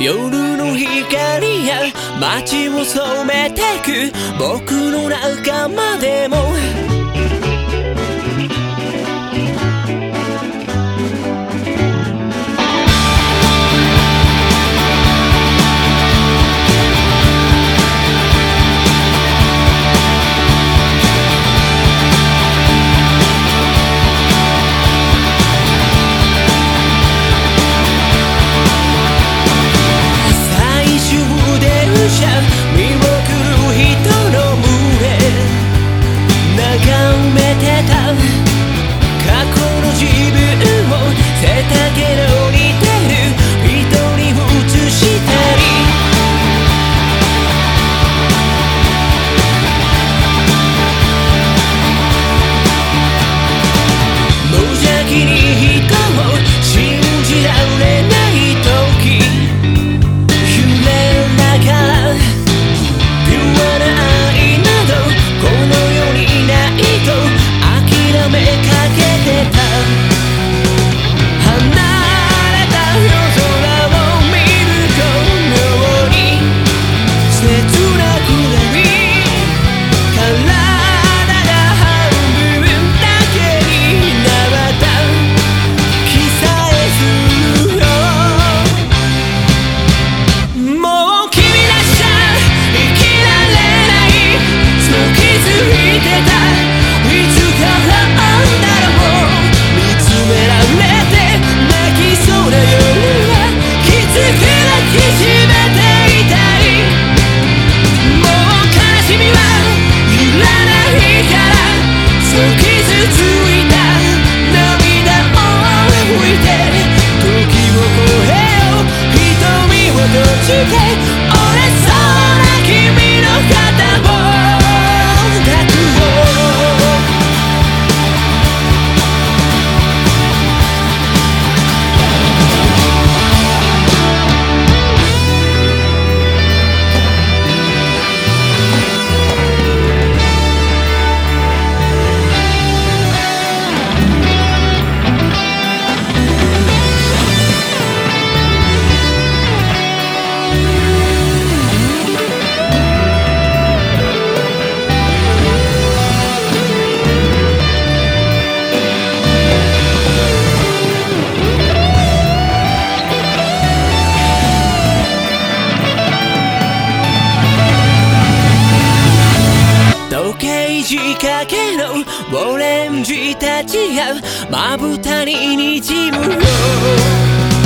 夜の光や街を染めてく僕の中までも Okay. 時計仕掛けのオレンジたちがまぶたににじむよ。